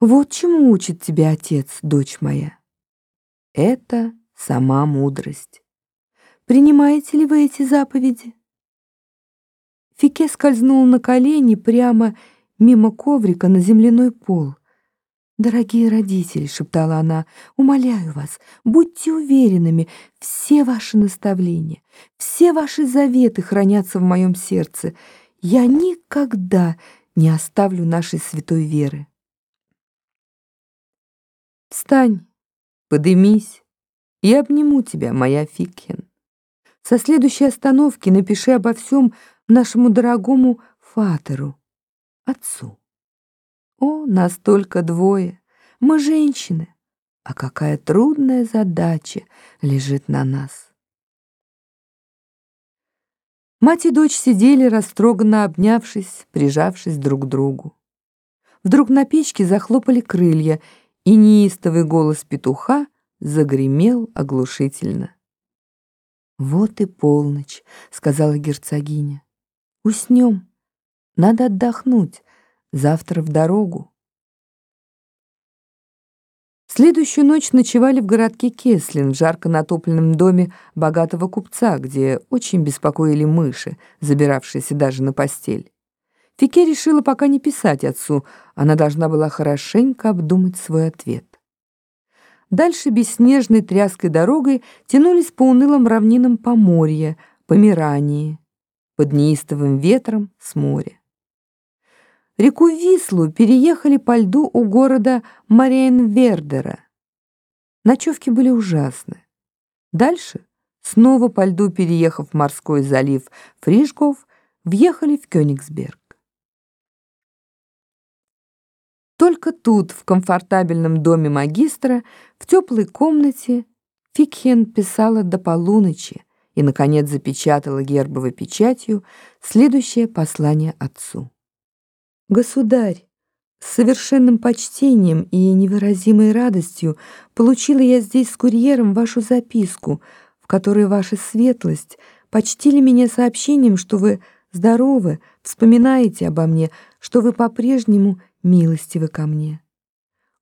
Вот чему учит тебя отец, дочь моя. Это сама мудрость. Принимаете ли вы эти заповеди? Фике скользнул на колени прямо мимо коврика на земляной пол. «Дорогие родители», — шептала она, — «умоляю вас, будьте уверенными, все ваши наставления, все ваши заветы хранятся в моем сердце. Я никогда не оставлю нашей святой веры». Встань, подымись, я обниму тебя, моя Фикхен. Со следующей остановки напиши обо всем нашему дорогому Фатеру, отцу. О, нас только двое, мы женщины, а какая трудная задача лежит на нас. Мать и дочь сидели, растроганно обнявшись, прижавшись друг к другу. Вдруг на печке захлопали крылья, и неистовый голос петуха загремел оглушительно. «Вот и полночь», — сказала герцогиня. «Уснем. Надо отдохнуть. Завтра в дорогу». Следующую ночь ночевали в городке Кеслин, в жарко натопленном доме богатого купца, где очень беспокоили мыши, забиравшиеся даже на постель. Фике решила пока не писать отцу, она должна была хорошенько обдумать свой ответ. Дальше бесснежной тряской дорогой тянулись по унылым равнинам Поморья, Померании, под неистовым ветром с моря. Реку Вислу переехали по льду у города Мариенвердера. Ночевки были ужасны. Дальше, снова по льду переехав морской залив Фришгов, въехали в Кёнигсберг. Только тут, в комфортабельном доме магистра, в теплой комнате, Фикхен писала до полуночи и, наконец, запечатала гербовой печатью следующее послание отцу. «Государь, с совершенным почтением и невыразимой радостью получила я здесь с курьером вашу записку, в которой ваша светлость почтили меня сообщением, что вы здоровы, вспоминаете обо мне, что вы по-прежнему милостивы ко мне.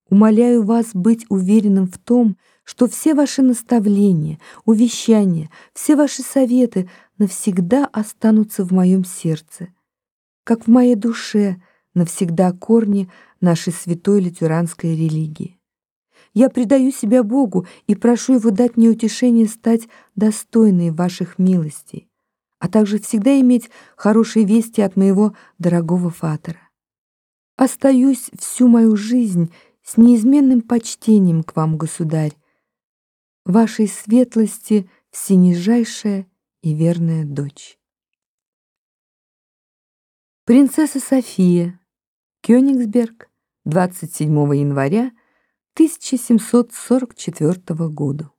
Умоляю вас быть уверенным в том, что все ваши наставления, увещания, все ваши советы навсегда останутся в моем сердце, как в моей душе навсегда корни нашей святой лютеранской религии. Я предаю себя Богу и прошу Его дать мне утешение стать достойной ваших милостей, а также всегда иметь хорошие вести от моего дорогого Фатера. Остаюсь всю мою жизнь с неизменным почтением к вам, государь, вашей светлости всенижайшая и верная дочь. Принцесса София, Кёнигсберг, 27 января 1744 года.